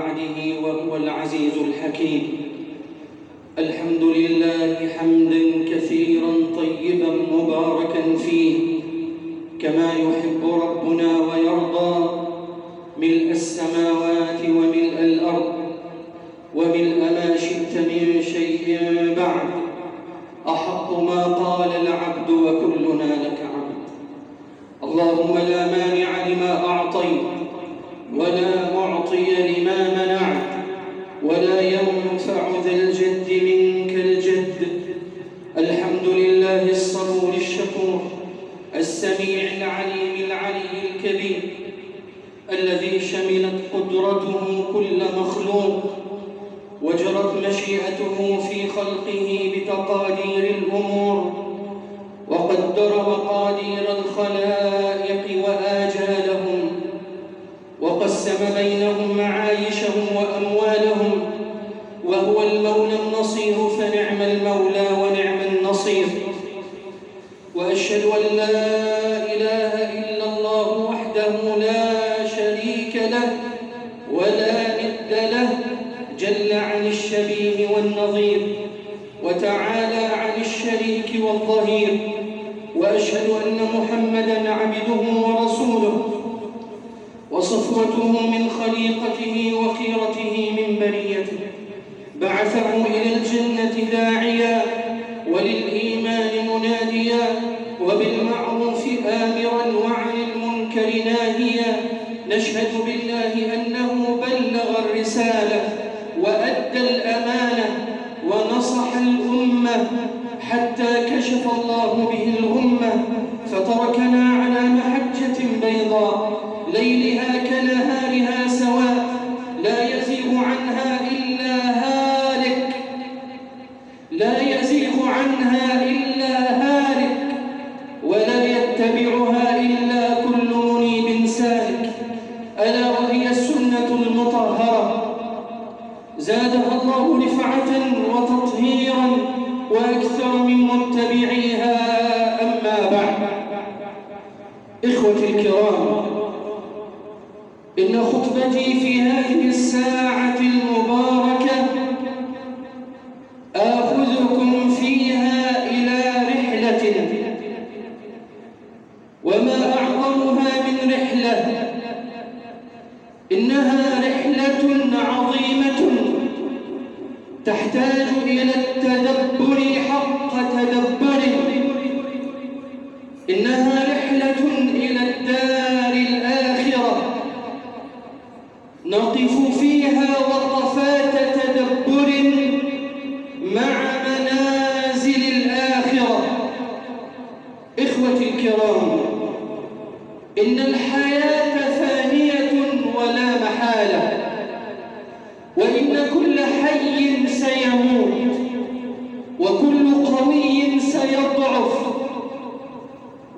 بعده وهو العزيز الحكيم. الحمد لله حمدا الذي شملت قدرته كل مخلوق وجرت مشيئته في خلقه بتقادير الأمور وقدر مقادير الخلائق وآجالهم وقسم بين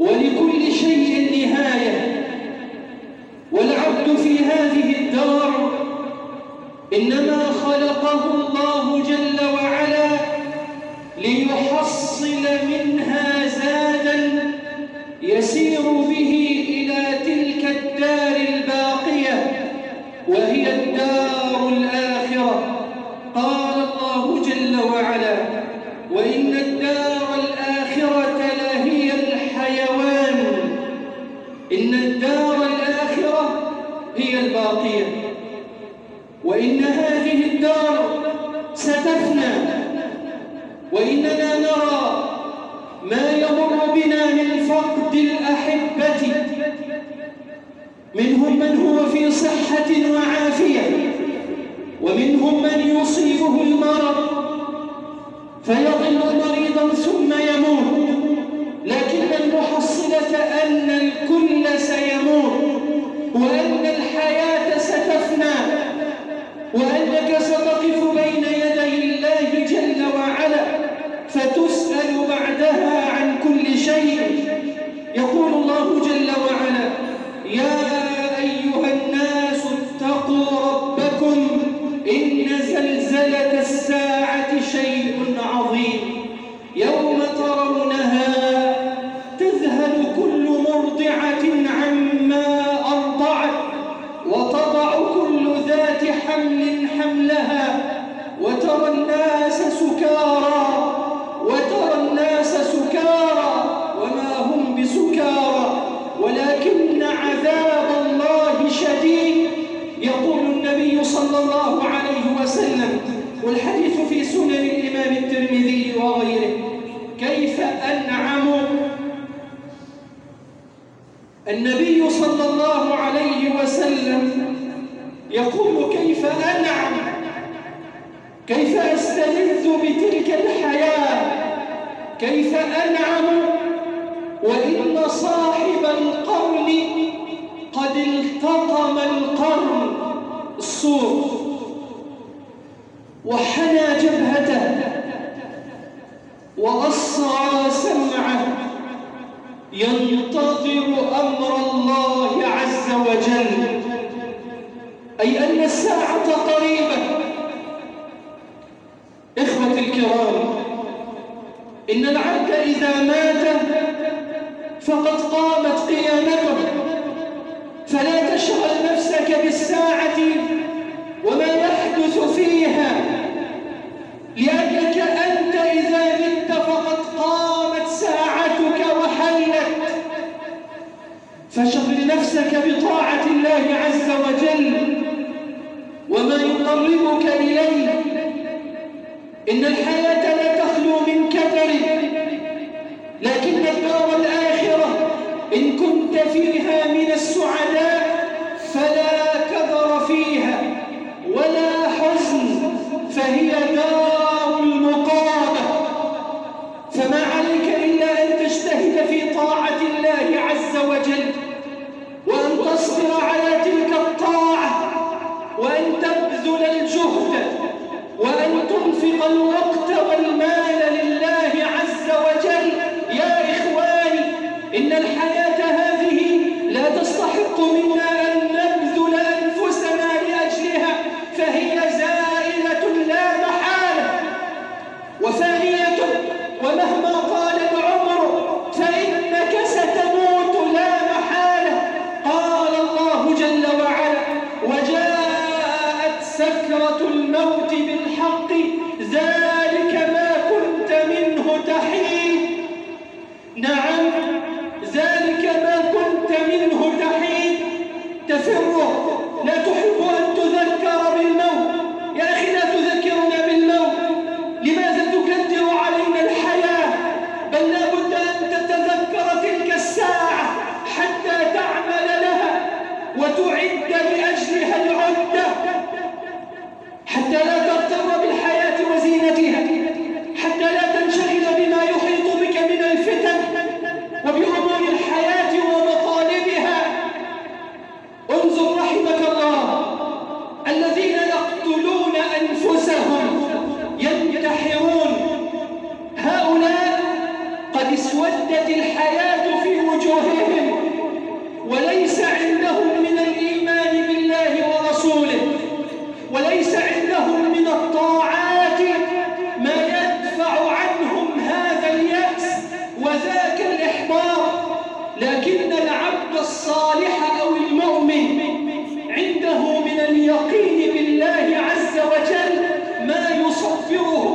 ولكل شيء نهاية. والعبد في هذه الدار إنما خلقه الله جل وعلا ليحصل منها زادا يسير به إلى تلك الدار. شيء الكرام. إن العبد إذا مات فقد قامت قيامته. فلا تشغل نفسك بالساعة Yeah. 뛰어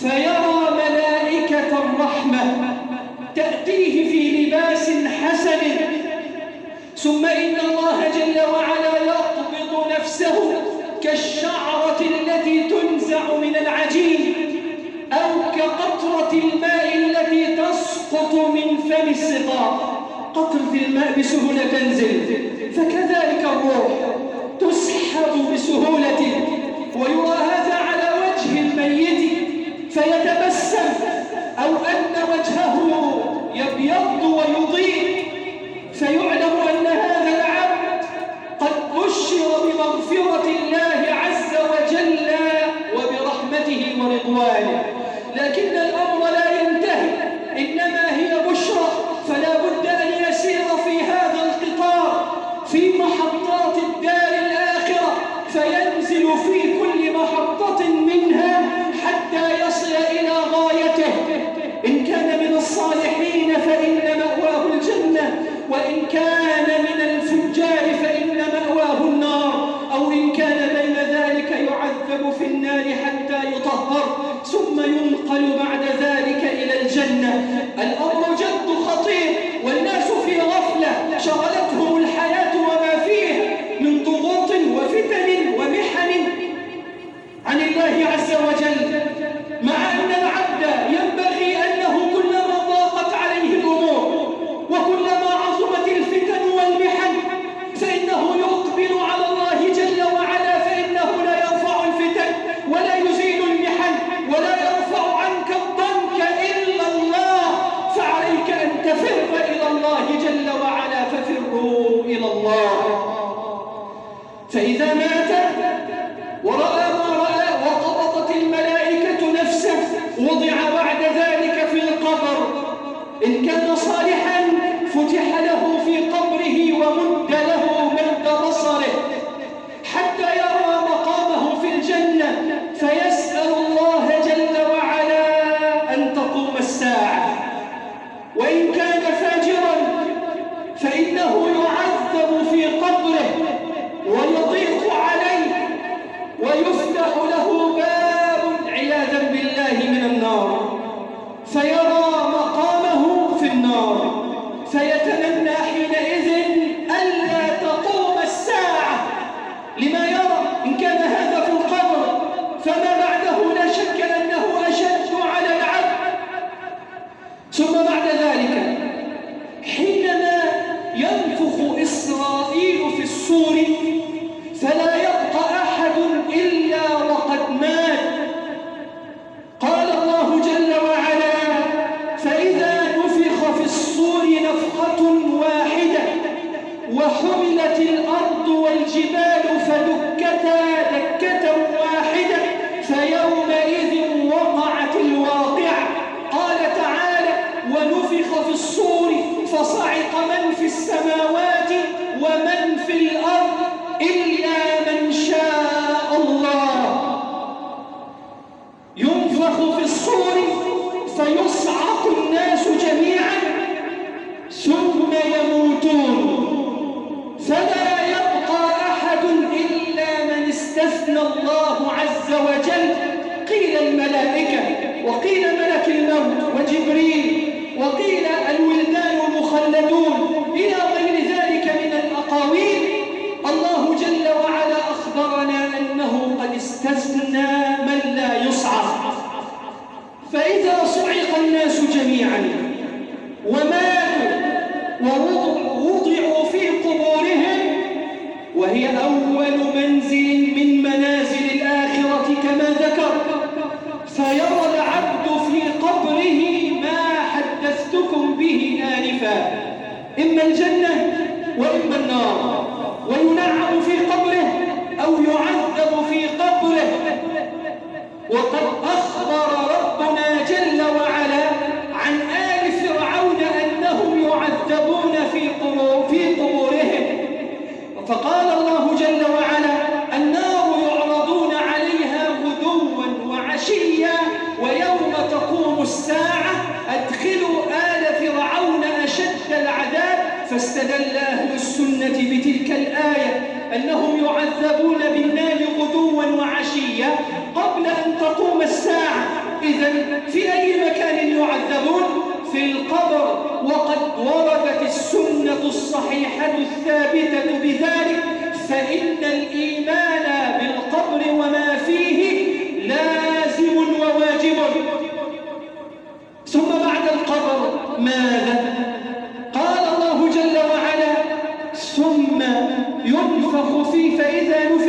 فيرى ملائكة الرحمة تأتيه في لباس حسن. ثم إن الله جل وعلا يقبض نفسه كالشعرة التي تنزع من العجين أو كقطرة الماء التي تسقط من فم السقاط قطرة الماء بسهولة تنزل فكذلك الروح تسحب بسهولة ويرى الأمر جد خطير والناس في غفلة. شغلت استثنى من لا يصعق فإذا صعق الناس جميعا وما ماذا؟ قال الله جل وعلا ثم ينفخ فيه فإذا نفخ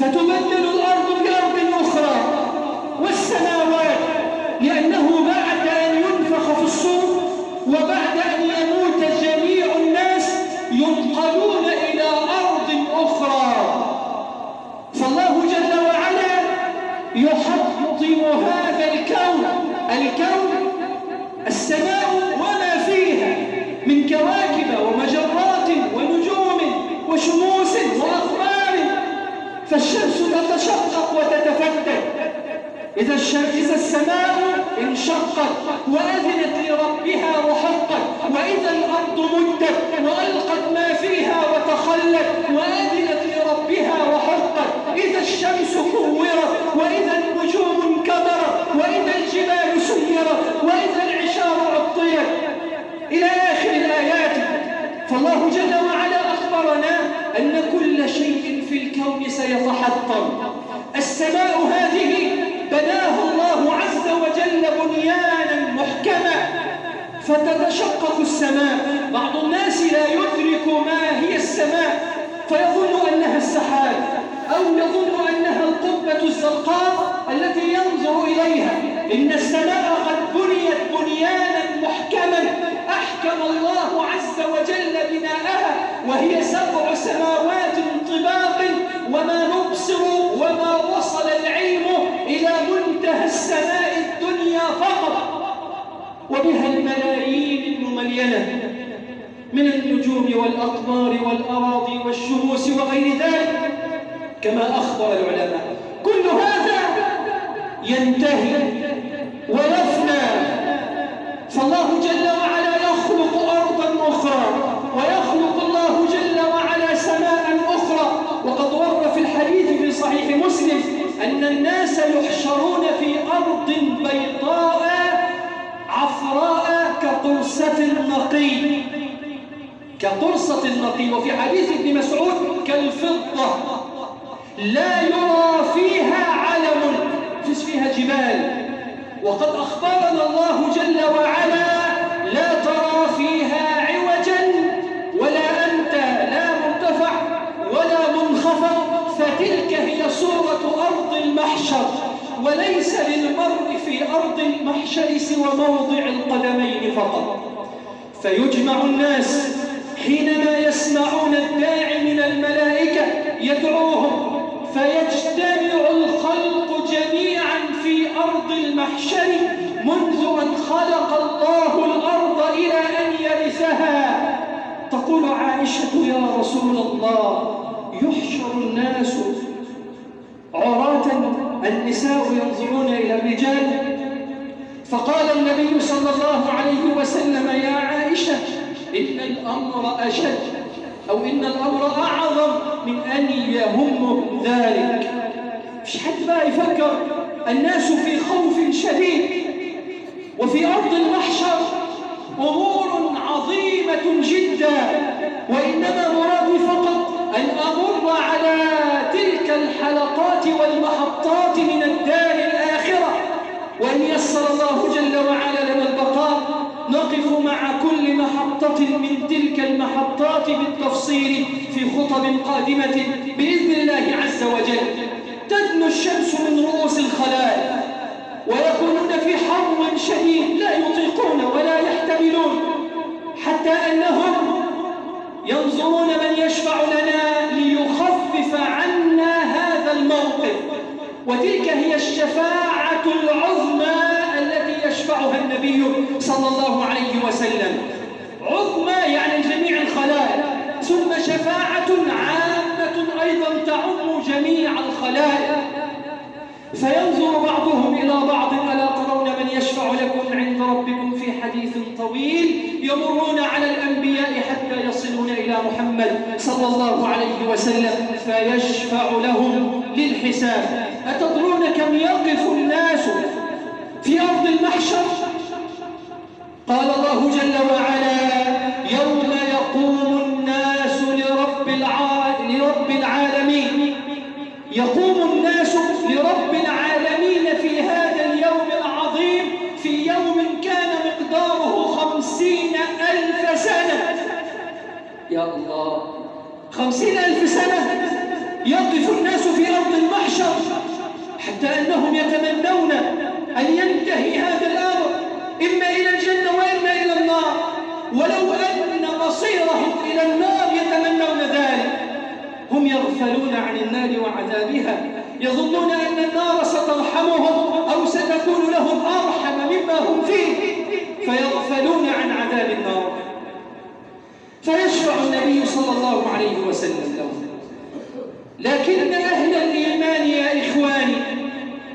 Settlement إذا, إذا السماء انشقت وأذنت لربها وحقت وإذا الأرض مدت وألقت ما فيها وتخلت وأذنت لربها وحقت إذا الشمس كورت وإذا النجوم انكدرت وإذا الجبال سيرت وإذا العشار عطيت إلى آخر الآيات. فالله جل وعلا أخبرنا أن كل شيء في الكون سيتحطم. فتتشقق السماء. بعض الناس لا يدرك ما هي السماء فيظن أنها السحاب أو يظن أنها القبة الزرقاء التي ينظر إليها. إن السماء قد بنيت بنيانا محكما أحكم الله عز وجل بناءها وهي سبع سماوات طباق وما نبصر وما وصل العلم إلى منتهى السماء الدنيا فقط. وبها الملايين معينة من النجوم والأقمار والأراضي والشموس وغير ذلك كما أخبر العلماء. كل هذا ينتهي ويفنى فالله جل وعلا يخلق أرضا أخرى ويخلق الله جل وعلا سماء أخرى. وقد ورد في الحديث في صحيح مسلم أن الناس يحشرون النقي كقرصة النقي وفي حديث ابن مسعود كالفضة لا يرى فيها علم فيها جبال. وقد أخبرنا الله جل وعلا لا ترى فيها عوجا ولا أنت لا مرتفع ولا منخفض فتلك هي صورة أرض المحشر. وليس للمرء في أرض المحشر سوى موضع القدمين فقط. فيجمع الناس حينما يسمعون الداعي من الملائكة يدعوهم فيجتمع الخلق جميعا في أرض المحشر منذ أن خلق الله الأرض إلى أن يرثها. تقول عائشة يا رسول الله يحشر الناس عراة النساء ينظرون إلى الرجال فقال النبي صلى الله عليه وسلم يا عائشة إن الأمر أشد أو إن الأمر أعظم من أن يهم ذلك. مش حد بقى يفكر الناس في خوف شديد وفي أرض المحشر أمور عظيمة جدا وإنما مرادي فقط أن أمر على تلك الحلقات والمحطات من الدار الآخرة وإن يسر الله جل وعلا لنا البقاء نقف مع كل محطة من تلك المحطات بالتفصيل في خطب قادمة بإذن الله عز وجل. تدنو الشمس من رؤوس الخلائق ويكونون في حر شديد لا يطيقون ولا يحتملون حتى أنهم ينظرون من يشفع لنا ليخفف وتلك هي الشفاعة العظمى التي يشفعها النبي صلى الله عليه وسلم. عظمى يعني جميع الخلائق ثم شفاعة عامة أيضا تعم جميع الخلائق. فينظر بعضهم إلى بعض ألا ترون من يشفع لكم عند ربكم في حديث طويل يمرون على الأنبياء حتى يصلون إلى محمد صلى الله عليه وسلم فيشفع لهم. للحساب. أتدرون كم يقف الناس في أرض المحشر؟ قال الله جل وعلا يوم يقوم الناس لرب, لرب العالمين. يقوم الناس لرب العالمين في هذا اليوم العظيم في يوم كان مقداره خمسين ألف سنة. يا الله خمسين ألف سنة؟ يقف الناس في أرض المحشر حتى أنهم يتمنون أن ينتهي هذا الأمر إما إلى الجنة وإما إلى النار. ولو أن مصيرهم إلى النار يتمنون ذلك. هم يغفلون عن النار وعذابها يظنون أن النار سترحمهم أو ستكون لهم أرحم مما هم فيه فيغفلون عن عذاب النار. فيشفع النبي صلى الله عليه وسلم لهم لكن أهل الإيمان يا إخواني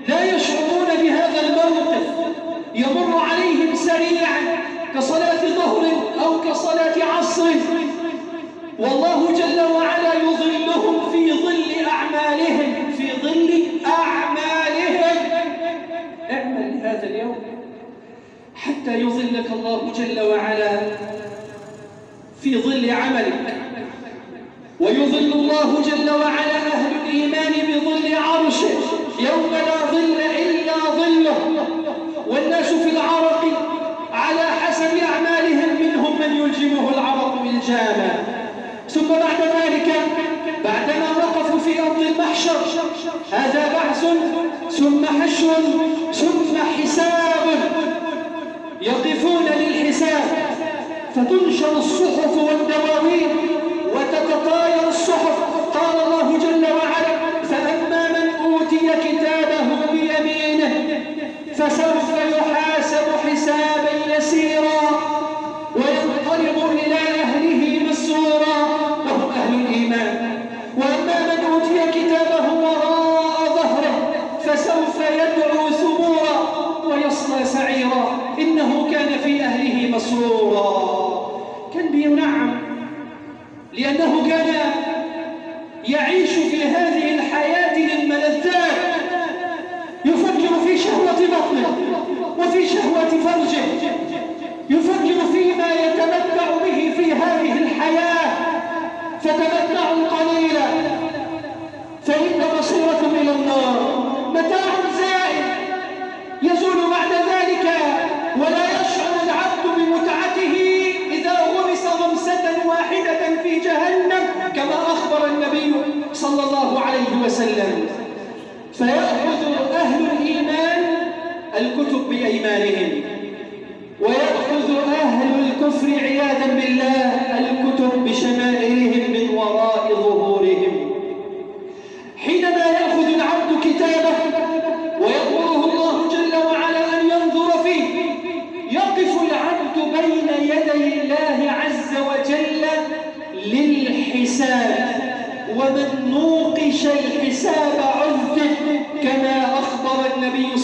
لا يشعرون بهذا الموقف يمر عليهم سريعا كصلاة ظهر أو كصلاة عصر. والله جل وعلا يظلهم في ظل أعمالهم في ظل أعمالهم. اعمل لهذا اليوم حتى يظلك الله جل وعلا في ظل عملك. ويظل الله جل وعلا أهل الإيمان بظل عرشه يوم لا ظل إلا ظله. والناس في العرق على حسب أعمالهم منهم من يلجمه العرق بالجامع ثم بعد ذلك بعدما وقفوا في أرض المحشر هذا بعث ثم حشر ثم حساب. يقفون للحساب فتنشر الصحف والدواوين وتتطاير الصحف. قال الله جل وعلا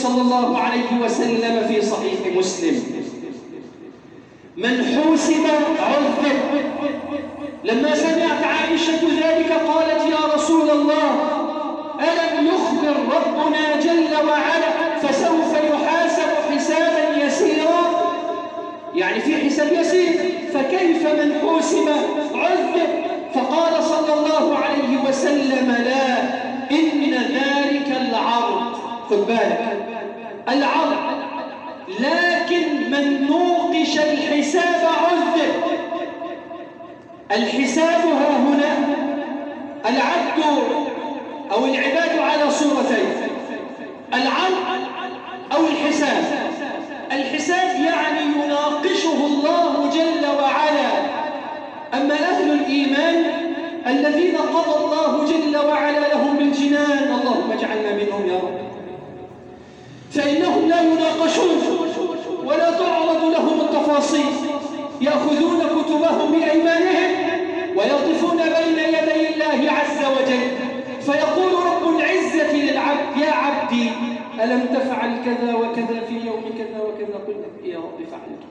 صلى الله عليه وسلم في صحيح مسلم. من حوسب عذب لما سمعت عائشة ذلك قالت يا رسول الله ألم يخبر ربنا جل وعلا فسوف يحاسب حسابا يسيرا؟ يعني في حساب يسير. فكيف من حوسب عذب فقال صلى الله عليه وسلم لا إن ذلك العرض. خذ بالك. العرض لكن من نوقش الحساب عذب. الحساب ها هنا العبد أو العباد على صورتين. العرض أو الحساب. الحساب يعني يناقشه الله جل وعلا. أما أهل الإيمان الذين قضى الله جل وعلا لهم بالجنان اللهم اجعلنا منهم يا رب. فإنهم لا يناقشون ولا تعرض لهم التفاصيل. يأخذون كتبهم بأيمانهم ويقفون بين يدي الله عز وجل. فيقول رب العزة للعبد يا عبدي ألم تفعل كذا وكذا في يوم كذا وكذا؟ قل يا رب فعلت.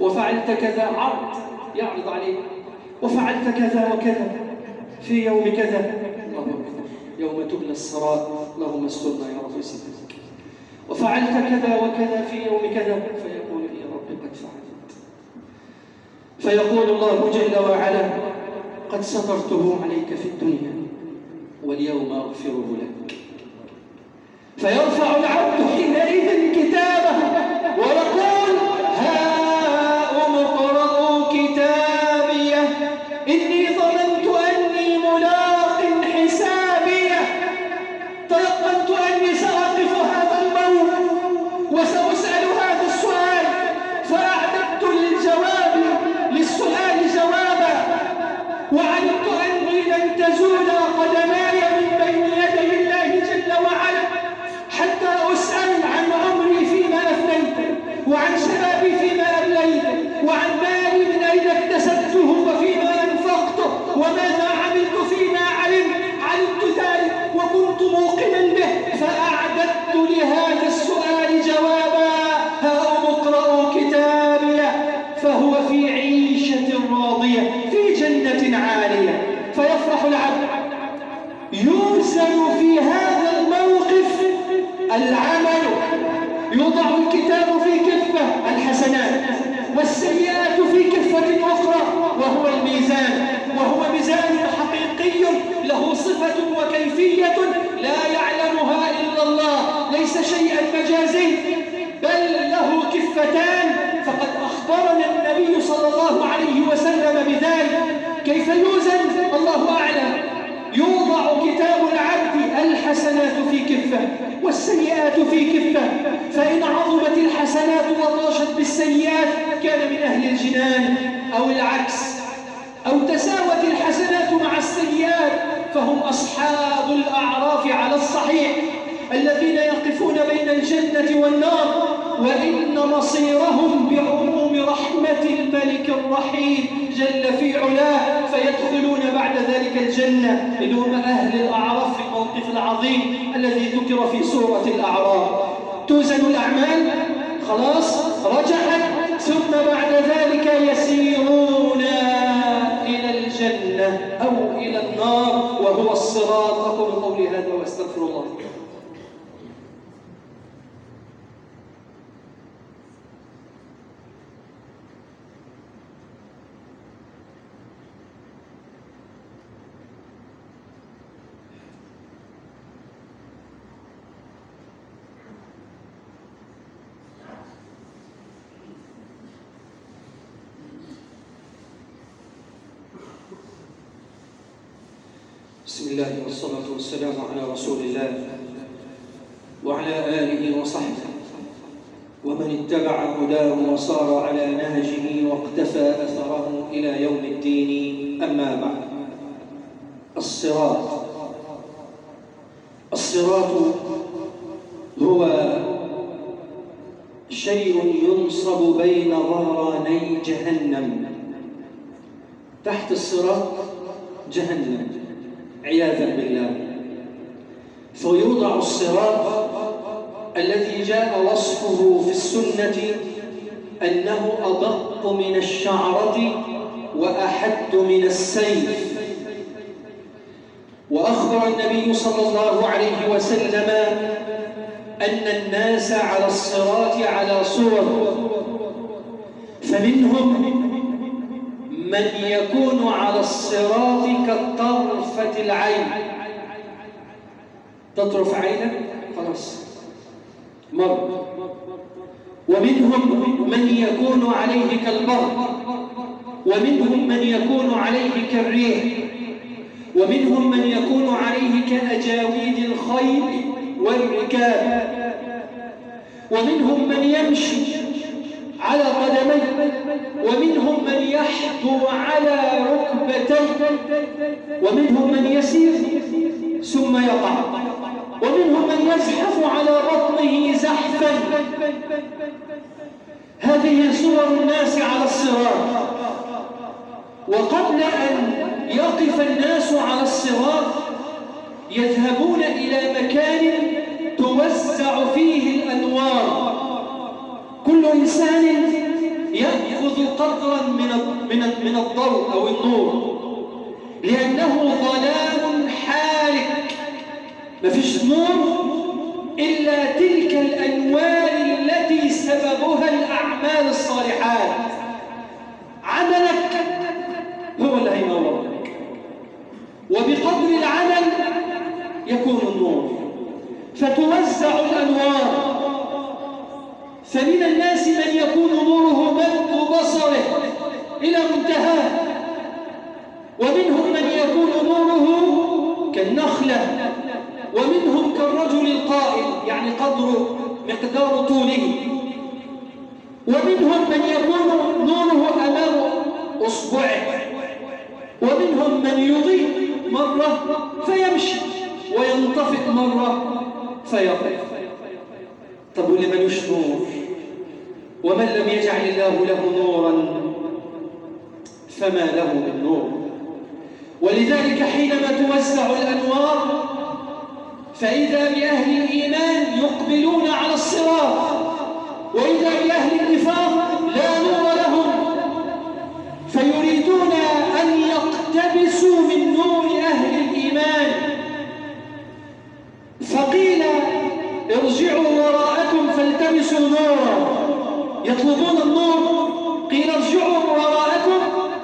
وفعلت كذا عرض. يعرض عليك. وفعلت كذا وكذا في يوم كذا. الله أكبر يوم تبنى الصراط اللهم استرنا يا رب. سيدك وفعلت كذا وكذا في يوم كذا فيقول يا رب قد فعلت فيقول الله جل وعلا قد سترته عليك في الدنيا واليوم أغفره لك. فيرفع العبد حينئذ كتابه يوزن في هذا الموقف العمل يوضع الكتاب في كفة الحسنات والسيئات في كفة أخرى وهو الميزان وهو ميزان حقيقي له صفة وكيفية لا يعلمها إلا الله ليس شيئا مجازي بل له كفتان. فقد أخبرنا النبي صلى الله عليه وسلم بذلك. كيف يوزن؟ الله أعلم. كتاب العبد الحسنات في كفة والسيئات في كفة فإن عظمت الحسنات وطاشت بالسيئات كان من أهل الجنان أو العكس. أو تساوت الحسنات مع السيئات فهم أصحاب الأعراف على الصحيح الذين يقفون بين الجنة والنار وإن مصيرهم بعموم رحمة الملك الرحيم. جل في علاه فيدخلون بعد ذلك الجنة هم أهل الأعراف في الموقف العظيم الذي ذكر في سورة الأعراف. توزن الأعمال؟ خلاص رجعت ثم بعد ذلك يسيرون إلى الجنة أو إلى النار وهو الصراط. أقول قولي هذا وأستغفر الله. بسم الله والصلاة والسلام على رسول الله وعلى آله وصحبه. ومن اتبع هداه وصار على نهجه واقتفى أثره إلى يوم الدين أما بعد. الصراط. الصراط هو شيء ينصب بين ظهراني جهنم. تحت الصراط جهنم. عياذا بالله. فيوضع الصراط الذي جاء وصفه في السنة أنه أدق من الشعرة وأحد من السيف. وأخبر النبي صلى الله عليه وسلم أن الناس على الصراط على صور. فمنهم من يكون على الصراط كطرفة العين. تطرف عينك خلاص. مر. ومنهم من يكون عليه كالبر ومنهم من يكون عليه كالريح. ومنهم من يكون عليه كأجاويد الخيل والركاب. ومنهم من يمشي على قدميه. ومنهم من يحبو على ركبتيه ومنهم من يسير ثم يقع ومنهم من يزحف على بطنه زحفا. هذه صور الناس على الصراط. وقبل أن يقف الناس على الصراط يذهبون إلى مكان توزع فيه الأنوار. كل إنسان يأخذ قدرا من من من الضوء أو النور. لأنه ظلام حالك ما فيش نور إلا تلك الأنوار التي سببها الأعمال الصالحات. عملك هو اللي هينورك وبقدر العمل يكون النور. فتوزع الأنوار. فمن الناس من يكون نوره مد بصره إلى منتهاه. ومنهم من يكون نوره كالنخلة ومنهم كالرجل القائم يعني قدر مقدار طوله. ومنهم من يكون نوره أمام أصبعه ومنهم من يضيء مرة فيمشي وينطفئ مرة فيقف. طب واللي ملوش نور ومن لم يجعل الله له نورا فما له من نور. ولذلك حينما توزع الأنوار فإذا بأهل الإيمان يقبلون على الصراط وإذا بأهل النفاق لا نور لهم فيريدون أن يقتبسوا من نور أهل الإيمان. فقيل ارجعوا وراءكم فالتمسوا نورا. يطلبون النور. قيل ارجعوا وراءكم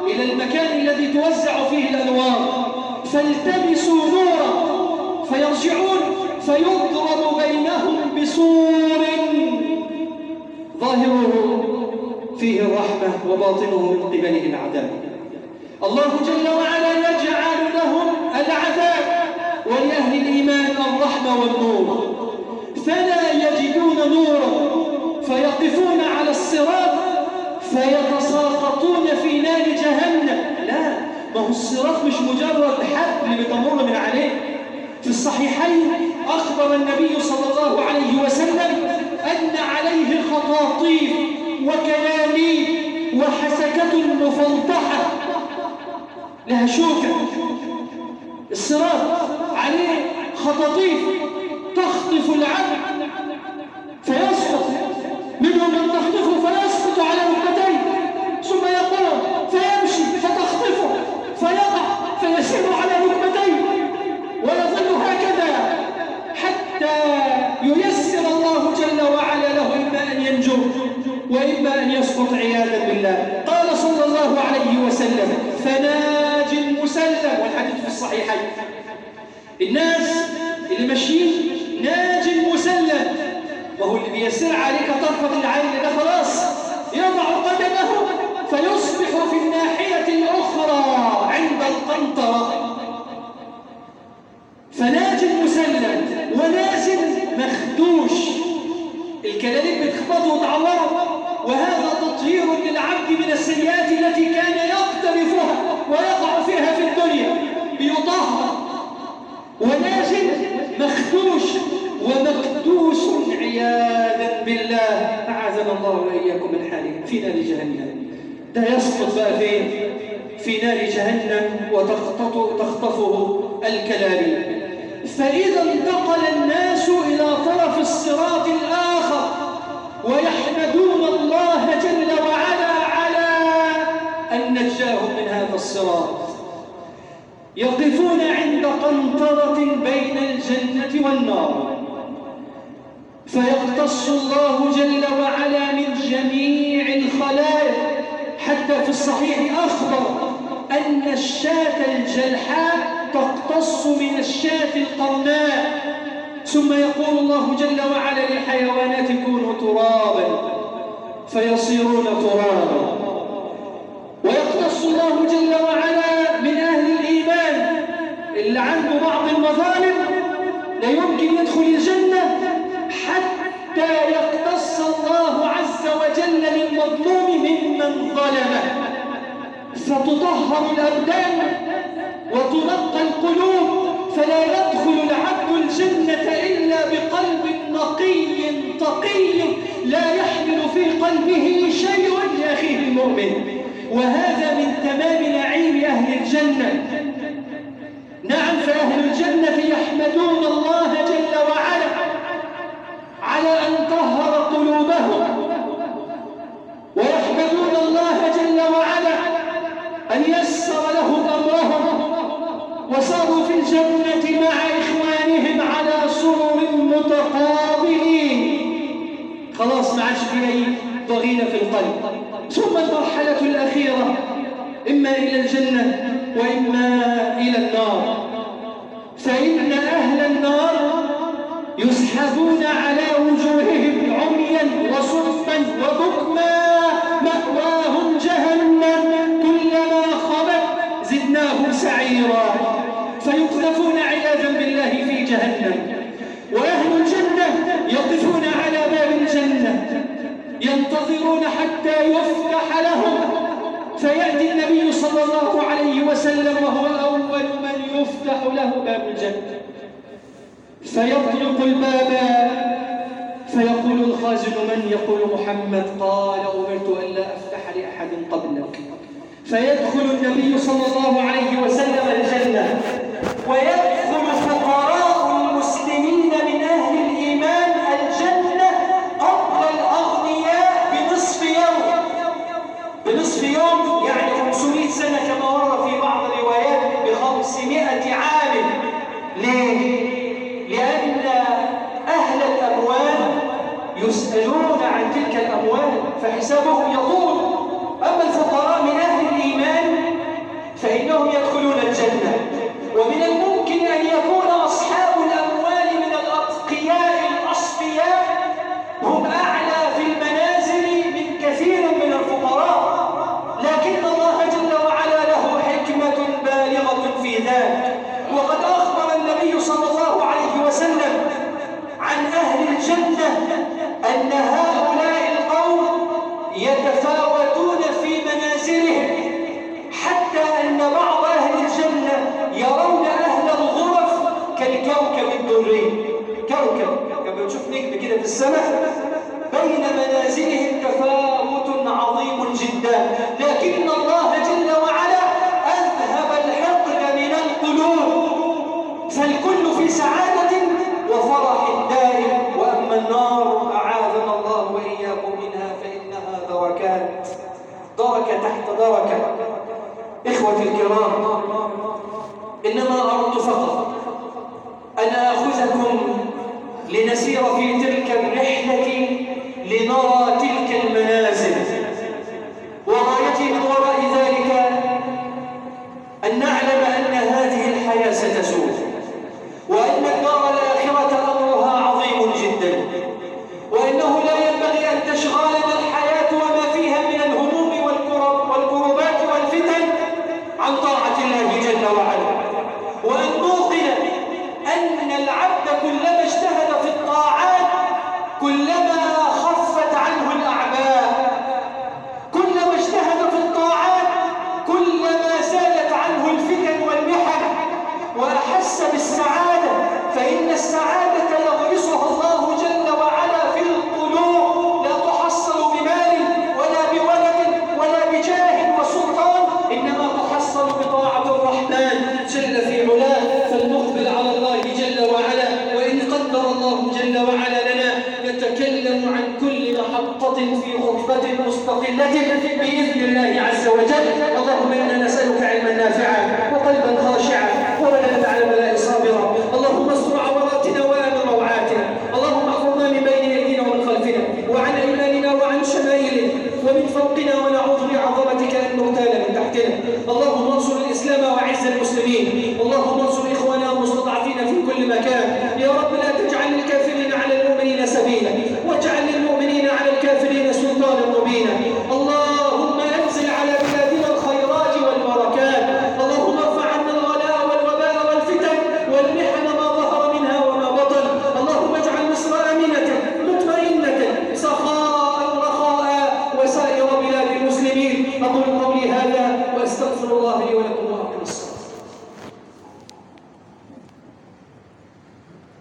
إلى المكان الذي توزع فيه الأنوار. فالتمسوا نورا. فيرجعون فيضرب بينهم بسور ظاهره فيه الرحمة وباطنه من قبله العذاب الله جل وعلا يجعل لهم العذاب ولأهل الإيمان الرحمة والنور. فلا يجدون نورا. فيقفون فيتساقطون في نار جهنم. لا ما هو الصراط مش مجرد حبل بتمر من عليه. في الصحيحين أخبر النبي صلى الله عليه وسلم أن عليه خطاطيف وكلاميب وحسكة مفلطحة لها شوكة. الصراط عليه خطاطيف تخطف العبد فيسقط. منهم من تخطفه فيسقط وإما أن يسقط عياذا بالله. قال صلى الله عليه وسلم فناج مسلم والحديث في الصحيحين. الناس اللي ماشيين ناج مسلم وهو اللي بيسر عليك طرفة العين ده خلاص يضع قدمه فيصبح في الناحية الأخرى عند القنطرة. فناج مسلم وناس مخدوش. الكلاليب بتخبطه وتعوره للعبد من السيئات التي كان يقترفها ويقع فيها في الدنيا. بيطهر ونازل مخدوش ومكدوس عياذا بالله. أعاذنا الله وإياكم من حاله. في نار جهنم. ده يسقط بقى فين؟ في نار جهنم وتخطفه الكلاليب فإذا انتقل الناس إلى طرف الصراط الآخر ويحمدون الصراط يقفون عند قنطرة بين الجنة والنار. فيقتص الله جل وعلا من جميع الخلائق. حتى في الصحيح أخبر أن الشاة الجلحاء تقتص من الشاة القرناء. ثم يقول الله جل وعلا للحيوانات كونوا ترابا. فيصيرون ترابا. ويقتص الله جل وعلا من أهل الإيمان اللي عنده بعض المظالم لا يمكن يدخل الجنة حتى يقتص الله عز وجل للمظلوم ممن ظلمه. فتطهر الأبدان وتنقى القلوب فلا يدخل العبد الجنة إلا بقلب نقي تقي. لا يحمل في قلبه شيء لأخيه المؤمن. وهذا من تمام نعيم أهل الجنة. نعم فأهل الجنة يحمدون الله ينتظرون حتى يفتح لهم. فيأتي النبي صلى الله عليه وسلم وهو أول من يفتح له باب الجنة. فيطلق الباب. فيقول الخازن من يقول محمد؟ قال أمرت أن لا أفتح لأحد قبلك. فيدخل النبي صلى الله عليه وسلم الجنة. ويدخل فقراء فحسابهم يطول أما الفقراء من أهل الإيمان فإنهم يدخلون الجنة. السماء بين منازلهم تفاوت عظيم جدا. لكن الله جل وعلا أذهب الحقد من القلوب. فالكل في سعادة وفرح دائم. وأما النار أعاذنا الله وإياكم منها فإنها دركات دركة تحت دركة إخوتي الكرام إنما